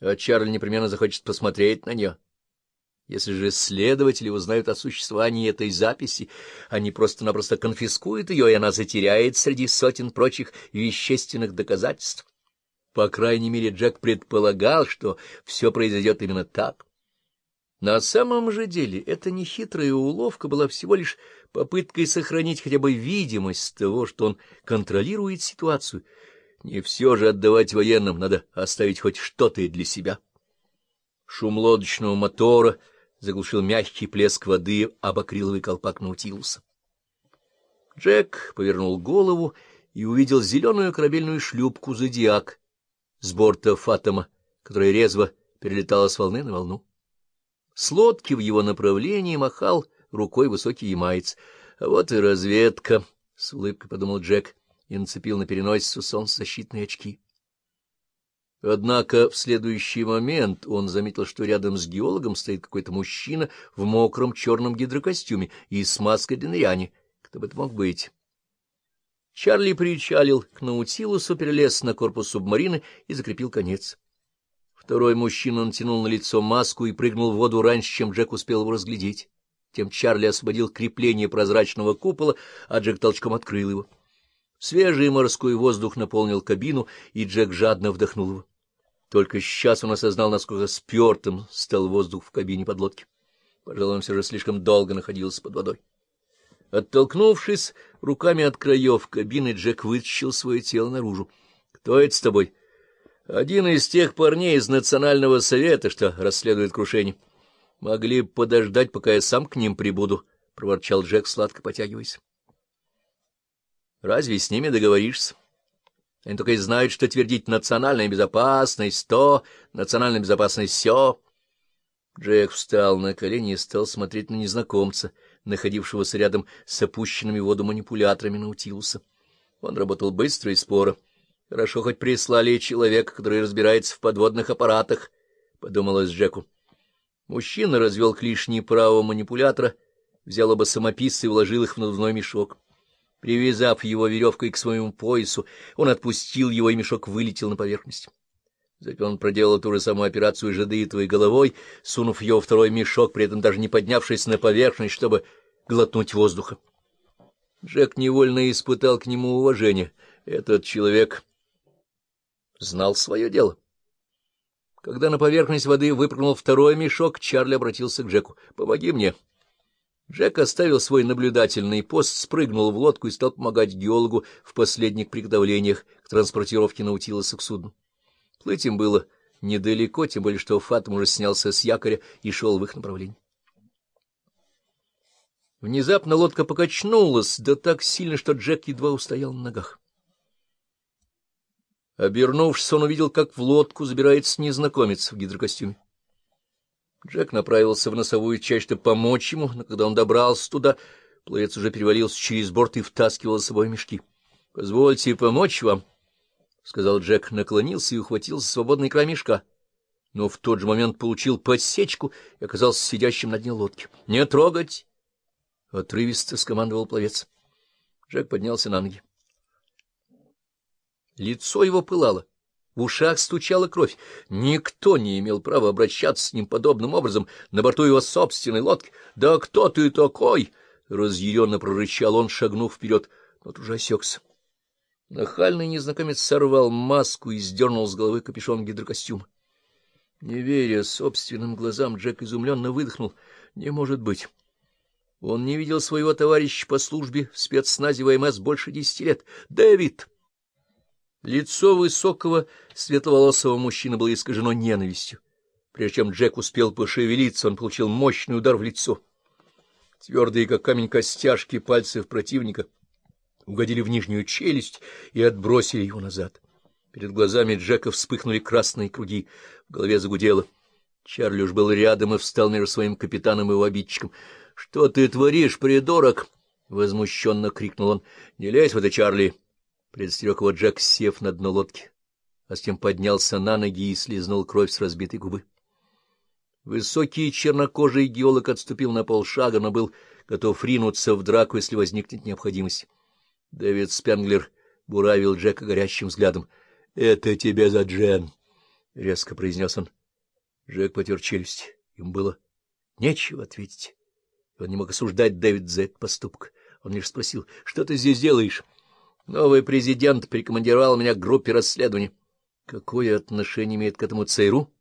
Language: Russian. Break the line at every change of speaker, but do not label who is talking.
а Чарли непременно захочет посмотреть на нее. Если же следователи узнают о существовании этой записи, они просто-напросто конфискуют ее, и она затеряет среди сотен прочих вещественных доказательств. По крайней мере, Джек предполагал, что все произойдет именно так. На самом же деле эта нехитрая уловка была всего лишь попыткой сохранить хотя бы видимость того, что он контролирует ситуацию. Не все же отдавать военным, надо оставить хоть что-то и для себя. Шум лодочного мотора — заглушил мягкий плеск воды об акриловый колпак Наутилуса. Джек повернул голову и увидел зеленую корабельную шлюпку «Зодиак» с борта «Фатома», которая резво перелетала с волны на волну. С лодки в его направлении махал рукой высокий ямаец. А вот и разведка, — с улыбкой подумал Джек и нацепил на переносицу солнцезащитные очки. Однако в следующий момент он заметил, что рядом с геологом стоит какой-то мужчина в мокром черном гидрокостюме и с маской для ныряния. Кто бы это мог быть? Чарли причалил к Наутилусу, перелез на корпус субмарины и закрепил конец. Второй мужчина натянул на лицо маску и прыгнул в воду раньше, чем Джек успел его разглядеть. Тем Чарли освободил крепление прозрачного купола, а Джек толчком открыл его. Свежий морской воздух наполнил кабину, и Джек жадно вдохнул его. Только сейчас он осознал, насколько спертым стал воздух в кабине подлодки. Пожалуй, он все же слишком долго находился под водой. Оттолкнувшись руками от краев кабины, Джек вытащил свое тело наружу. — Кто это с тобой? — Один из тех парней из Национального совета, что расследует крушение. — Могли подождать, пока я сам к ним прибуду, — проворчал Джек, сладко потягиваясь. Разве с ними договоришься? Они только и знают, что твердить «национальная безопасность», «то», «национальная безопасность», «сё». Джек встал на колени и стал смотреть на незнакомца, находившегося рядом с опущенными в воду манипуляторами Наутилуса. Он работал быстро и споро. Хорошо хоть прислали человека, который разбирается в подводных аппаратах, — подумалось Джеку. Мужчина развел клешни правого манипулятора, взял оба самописца и вложил их в надувной мешок. Привязав его веревкой к своему поясу, он отпустил его, и мешок вылетел на поверхность. Затем он проделал ту же самую операцию жадеитовой головой, сунув ее второй мешок, при этом даже не поднявшись на поверхность, чтобы глотнуть воздуха. Джек невольно испытал к нему уважение. Этот человек знал свое дело. Когда на поверхность воды выпрыгнул второй мешок, Чарли обратился к Джеку. — Помоги мне. — Джек оставил свой наблюдательный пост, спрыгнул в лодку и стал помогать геологу в последних приготовлениях к транспортировке Наутилуса к судну. Плыть им было недалеко, тем более что Фатом уже снялся с якоря и шел в их направлении. Внезапно лодка покачнулась, да так сильно, что Джек едва устоял на ногах. Обернувшись, он увидел, как в лодку забирается незнакомец в гидрокостюме. Джек направился в носовую часть, чтобы помочь ему, но когда он добрался туда, пловец уже перевалился через борт и втаскивал с собой мешки. — Позвольте помочь вам, — сказал Джек, наклонился и ухватил свободный край мешка. Но в тот же момент получил подсечку и оказался сидящим на дне лодки. — Не трогать! — отрывисто скомандовал пловец. Джек поднялся на ноги. Лицо его пылало. В ушах стучала кровь. Никто не имел права обращаться с ним подобным образом на борту его собственной лодки. «Да кто ты такой?» — разъяренно прорычал он, шагнув вперед, но тут же осекся. Нахальный незнакомец сорвал маску и сдернул с головы капюшон гидрокостюма. Не веря собственным глазам, Джек изумленно выдохнул. «Не может быть!» Он не видел своего товарища по службе в спецназе ВМС больше десяти лет. «Дэвид!» Лицо высокого светловолосого мужчины было искажено ненавистью. Прежде чем Джек успел пошевелиться, он получил мощный удар в лицо. Твердые, как камень, костяшки пальцев противника угодили в нижнюю челюсть и отбросили его назад. Перед глазами Джека вспыхнули красные круги, в голове загудело. Чарли уж был рядом и встал между своим капитаном и его обидчиком. — Что ты творишь, придурок? — возмущенно крикнул он. — Не лезь в это, Чарли! — Предостерег его Джек, сев на дно лодки, а затем поднялся на ноги и слезнул кровь с разбитой губы. Высокий чернокожий геолог отступил на полшага, но был готов ринуться в драку, если возникнет необходимость. Дэвид Спенглер буравил Джека горящим взглядом. — Это тебе за Джен. резко произнес он. Джек потер челюсть. Ему было нечего ответить. Он не мог осуждать Дэвид за этот поступок. Он лишь спросил, что ты здесь делаешь? Новый президент прикомандировал меня к группе расследований. Какое отношение имеет к этому ЦРУ?